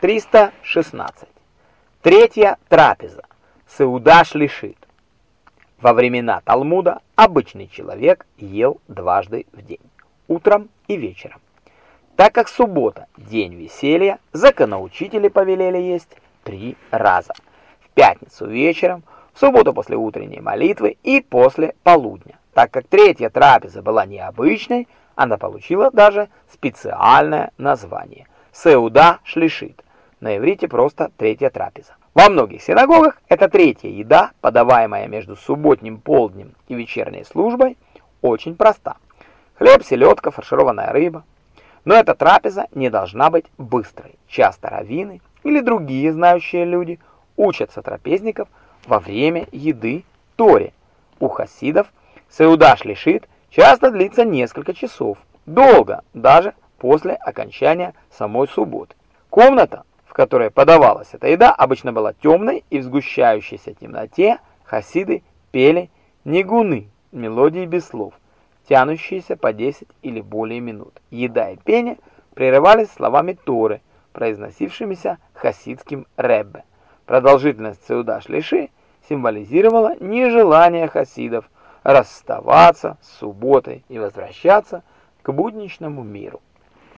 316. Третья трапеза. Сеудаш лишит. Во времена Талмуда обычный человек ел дважды в день, утром и вечером. Так как суббота – день веселья, законоучители повелели есть три раза. В пятницу вечером, в субботу после утренней молитвы и после полудня. Так как третья трапеза была необычной, она получила даже специальное название – Сеуда Шлишит, на иврите просто третья трапеза. Во многих синагогах эта третья еда, подаваемая между субботним полднем и вечерней службой, очень проста. Хлеб, селедка, фаршированная рыба. Но эта трапеза не должна быть быстрой. Часто раввины или другие знающие люди учатся трапезников во время еды Торе. У хасидов сеудаш лишит часто длится несколько часов, долго, даже после окончания самой субботы. Комната, которой подавалась эта еда, обычно была темной, и в сгущающейся темноте хасиды пели нигуны, мелодии без слов, тянущиеся по 10 или более минут. Еда и пение прерывались словами Торы, произносившимися хасидским реббе. Продолжительность сеуда шлиши символизировала нежелание хасидов расставаться с субботой и возвращаться к будничному миру.